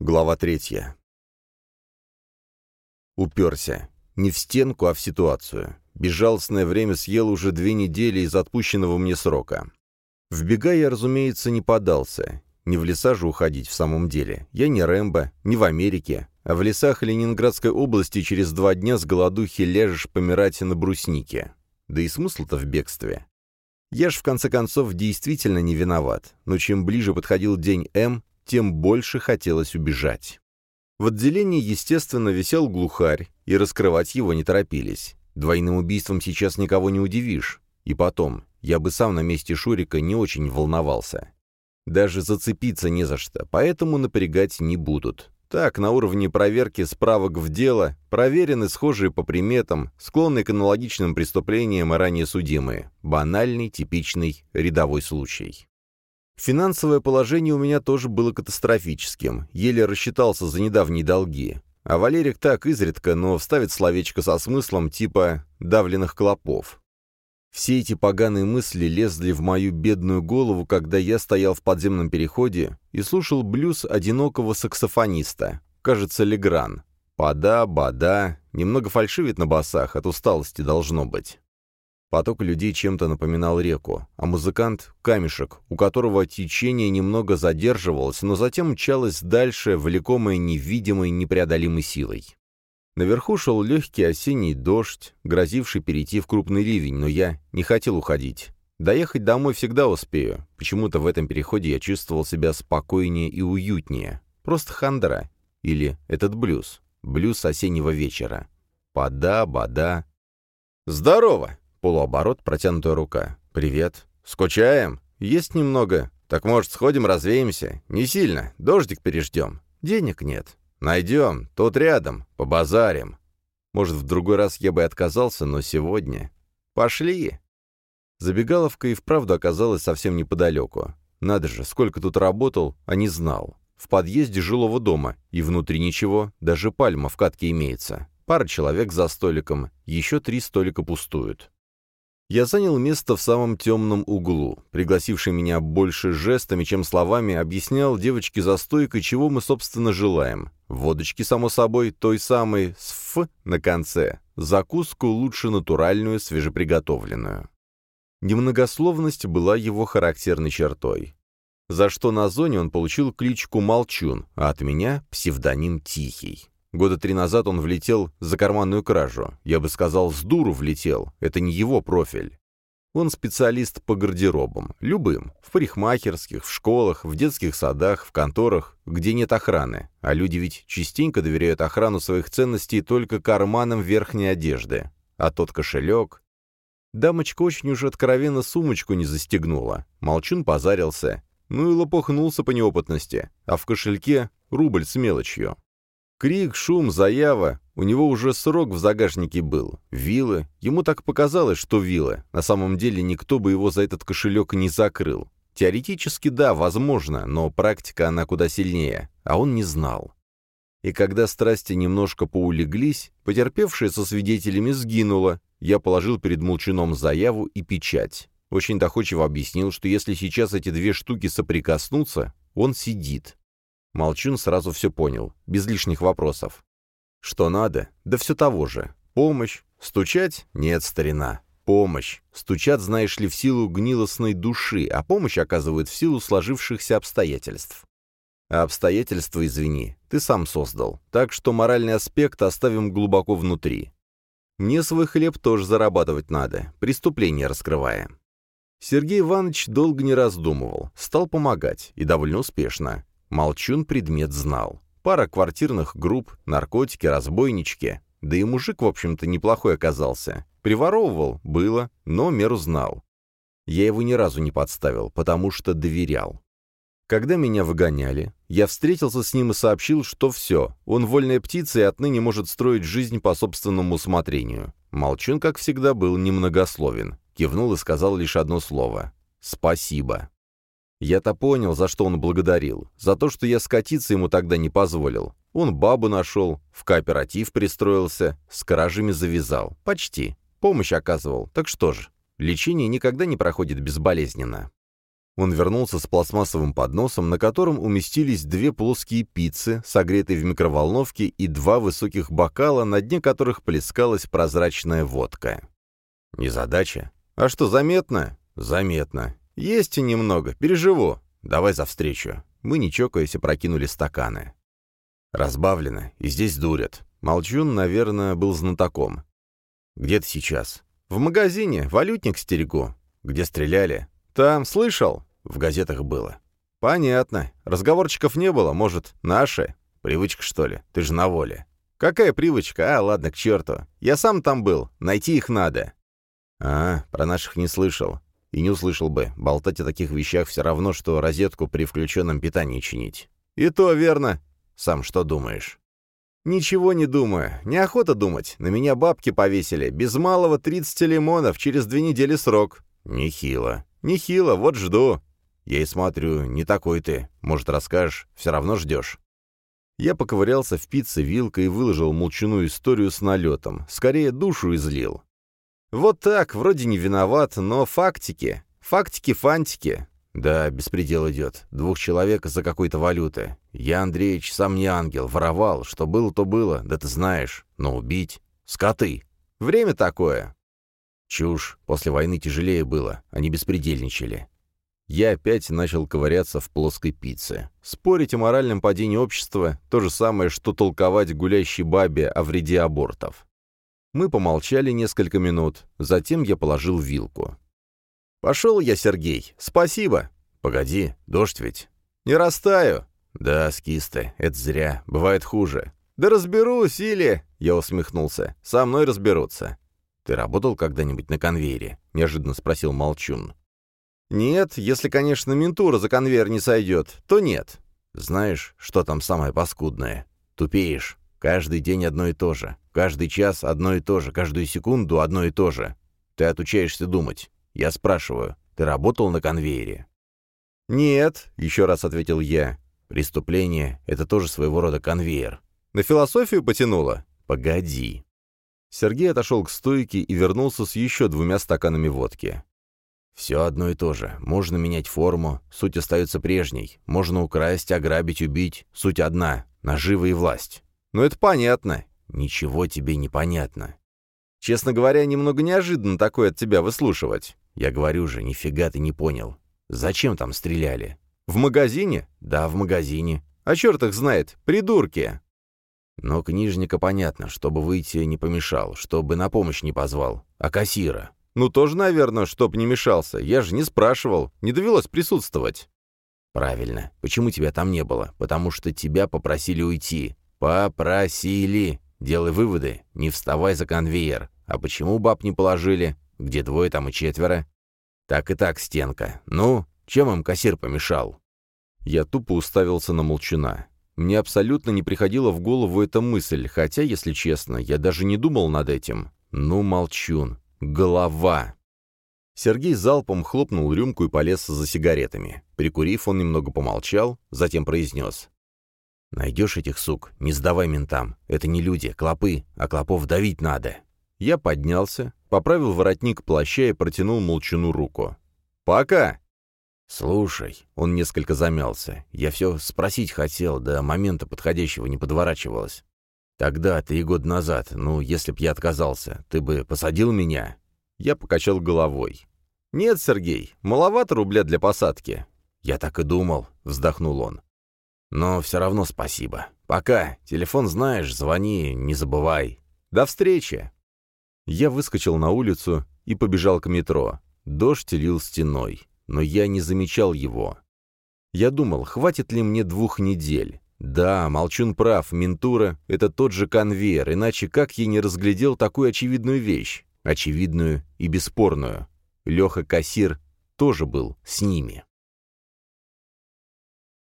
Глава третья. Уперся. Не в стенку, а в ситуацию. Безжалостное время съело уже две недели из отпущенного мне срока. В бега я, разумеется, не подался. Не в леса же уходить в самом деле. Я не Рэмбо, не в Америке. А в лесах Ленинградской области через два дня с голодухи ляжешь помирать на бруснике. Да и смысл-то в бегстве. Я ж в конце концов действительно не виноват, но чем ближе подходил день М, тем больше хотелось убежать. В отделении, естественно, висел глухарь, и раскрывать его не торопились. Двойным убийством сейчас никого не удивишь. И потом, я бы сам на месте Шурика не очень волновался. Даже зацепиться не за что, поэтому напрягать не будут. Так, на уровне проверки справок в дело, проверены схожие по приметам, склонные к аналогичным преступлениям и ранее судимые. Банальный, типичный, рядовой случай. Финансовое положение у меня тоже было катастрофическим, еле рассчитался за недавние долги. А Валерик так изредка, но вставит словечко со смыслом типа «давленных клопов». Все эти поганые мысли лезли в мою бедную голову, когда я стоял в подземном переходе и слушал блюз одинокого саксофониста, кажется, Легран. Пада, бада, немного фальшивит на басах, от усталости должно быть. Поток людей чем-то напоминал реку, а музыкант — камешек, у которого течение немного задерживалось, но затем мчалось дальше, влекомое невидимой непреодолимой силой. Наверху шел легкий осенний дождь, грозивший перейти в крупный ливень, но я не хотел уходить. Доехать домой всегда успею. Почему-то в этом переходе я чувствовал себя спокойнее и уютнее. Просто хандра. Или этот блюз. Блюз осеннего вечера. Пода, бада. «Здорово!» Полуоборот, протянутая рука. «Привет. Скучаем? Есть немного. Так, может, сходим, развеемся? Не сильно. Дождик переждем. Денег нет. Найдем. Тут рядом. Побазарим. Может, в другой раз я бы отказался, но сегодня... Пошли!» Забегаловка и вправду оказалась совсем неподалеку. Надо же, сколько тут работал, а не знал. В подъезде жилого дома, и внутри ничего, даже пальма в катке имеется. Пара человек за столиком, еще три столика пустуют. Я занял место в самом темном углу. Пригласивший меня больше жестами, чем словами, объяснял девочке за стойкой, чего мы, собственно, желаем. Водочки, само собой, той самой с «ф» на конце. Закуску лучше натуральную, свежеприготовленную. Немногословность была его характерной чертой. За что на зоне он получил кличку Молчун, а от меня — псевдоним Тихий. Года три назад он влетел за карманную кражу. Я бы сказал, с дуру влетел. Это не его профиль. Он специалист по гардеробам. Любым. В парикмахерских, в школах, в детских садах, в конторах, где нет охраны. А люди ведь частенько доверяют охрану своих ценностей только карманам верхней одежды. А тот кошелек... Дамочка очень уж откровенно сумочку не застегнула. Молчун позарился. Ну и лопухнулся по неопытности. А в кошельке рубль с мелочью. Крик, шум, заява. У него уже срок в загашнике был. Вилы. Ему так показалось, что вилы. На самом деле никто бы его за этот кошелек не закрыл. Теоретически да, возможно, но практика она куда сильнее. А он не знал. И когда страсти немножко поулеглись, потерпевшая со свидетелями сгинула, я положил перед молчуном заяву и печать. Очень доходчиво объяснил, что если сейчас эти две штуки соприкоснутся, он сидит. Молчун сразу все понял, без лишних вопросов. Что надо? Да все того же. Помощь? Стучать? Нет, старина. Помощь. Стучат, знаешь ли, в силу гнилостной души, а помощь оказывают в силу сложившихся обстоятельств. А обстоятельства, извини, ты сам создал, так что моральный аспект оставим глубоко внутри. Мне свой хлеб тоже зарабатывать надо, преступление раскрывая. Сергей Иванович долго не раздумывал, стал помогать, и довольно успешно. Молчун предмет знал. Пара квартирных групп, наркотики, разбойнички. Да и мужик, в общем-то, неплохой оказался. Приворовывал, было, но меру знал. Я его ни разу не подставил, потому что доверял. Когда меня выгоняли, я встретился с ним и сообщил, что все, он вольная птица и отныне может строить жизнь по собственному усмотрению. Молчун, как всегда, был немногословен. Кивнул и сказал лишь одно слово «Спасибо». Я-то понял, за что он благодарил. За то, что я скатиться ему тогда не позволил. Он бабу нашел, в кооператив пристроился, с кражами завязал. Почти. Помощь оказывал. Так что ж, лечение никогда не проходит безболезненно. Он вернулся с пластмассовым подносом, на котором уместились две плоские пиццы, согретые в микроволновке, и два высоких бокала, на дне которых плескалась прозрачная водка. Незадача? А что, заметно? Заметно. Есть и немного, переживу. Давай за встречу. Мы, не чокаясь, прокинули стаканы. Разбавлено, и здесь дурят. Молчун, наверное, был знатоком. «Где ты сейчас?» «В магазине, валютник стерегу». «Где стреляли?» «Там, слышал?» «В газетах было». «Понятно. Разговорчиков не было, может, наши?» «Привычка, что ли? Ты же на воле». «Какая привычка? А, ладно, к черту. Я сам там был. Найти их надо». «А, про наших не слышал. И не услышал бы. Болтать о таких вещах все равно, что розетку при включенном питании чинить». «И то верно. Сам что думаешь?» «Ничего не думаю. Неохота думать. На меня бабки повесили. Без малого 30 лимонов, через две недели срок». «Нехило». «Нехило, вот жду». Я и смотрю, не такой ты. Может, расскажешь? Все равно ждешь. Я поковырялся в пицце вилкой и выложил молчаную историю с налетом. Скорее, душу излил. Вот так, вроде не виноват, но фактики. Фактики-фантики. Да, беспредел идет. Двух человек за какой-то валюты. Я, Андреич, сам не ангел, воровал. Что было, то было, да ты знаешь. Но убить? Скоты. Время такое. Чушь. После войны тяжелее было. Они беспредельничали. Я опять начал ковыряться в плоской пицце. Спорить о моральном падении общества — то же самое, что толковать гулящей бабе о вреде абортов. Мы помолчали несколько минут, затем я положил вилку. «Пошел я, Сергей. Спасибо». «Погоди, дождь ведь». «Не растаю». «Да, скисты, это зря. Бывает хуже». «Да разберусь, или...» — я усмехнулся. «Со мной разберутся». «Ты работал когда-нибудь на конвейере?» — неожиданно спросил Молчун. «Нет, если, конечно, ментура за конвейер не сойдет, то нет. Знаешь, что там самое паскудное? Тупеешь. Каждый день одно и то же. Каждый час одно и то же. Каждую секунду одно и то же. Ты отучаешься думать. Я спрашиваю, ты работал на конвейере? «Нет», — еще раз ответил я. «Преступление — это тоже своего рода конвейер. На философию потянуло? Погоди». Сергей отошел к стойке и вернулся с еще двумя стаканами водки. «Все одно и то же. Можно менять форму, суть остается прежней. Можно украсть, ограбить, убить. Суть одна — нажива и власть. Но это понятно. Ничего тебе не понятно. Честно говоря, немного неожиданно такое от тебя выслушивать. Я говорю же, нифига ты не понял. Зачем там стреляли? В магазине? Да, в магазине. А черт их знает, придурки. Но книжника понятно, чтобы выйти не помешал, чтобы на помощь не позвал. А кассира? Ну, тоже, наверное, чтоб не мешался. Я же не спрашивал, не довелось присутствовать. Правильно. Почему тебя там не было? Потому что тебя попросили уйти. Попросили. Делай выводы, не вставай за конвейер. А почему баб не положили? Где двое, там и четверо. Так и так, стенка. Ну, чем им кассир помешал? Я тупо уставился на молчуна. Мне абсолютно не приходила в голову эта мысль, хотя, если честно, я даже не думал над этим. Ну, молчун. Голова. Сергей залпом хлопнул рюмку и полез за сигаретами. Прикурив, он немного помолчал, затем произнес. «Найдешь этих сук, не сдавай ментам. Это не люди, клопы, а клопов давить надо». Я поднялся, поправил воротник плаща и протянул молчану руку. «Пока!» «Слушай», — он несколько замялся, — «я все спросить хотел, до момента подходящего не подворачивалось. Тогда, три года назад, ну, если б я отказался, ты бы посадил меня?» Я покачал головой. «Нет, Сергей, маловато рубля для посадки». «Я так и думал», — вздохнул он. «Но все равно спасибо. Пока. Телефон знаешь, звони, не забывай. До встречи!» Я выскочил на улицу и побежал к метро. Дождь лил стеной, но я не замечал его. Я думал, хватит ли мне двух недель. Да, Молчун прав, ментура — это тот же конвейер, иначе как я не разглядел такую очевидную вещь? Очевидную и бесспорную. Леха Кассир тоже был с ними.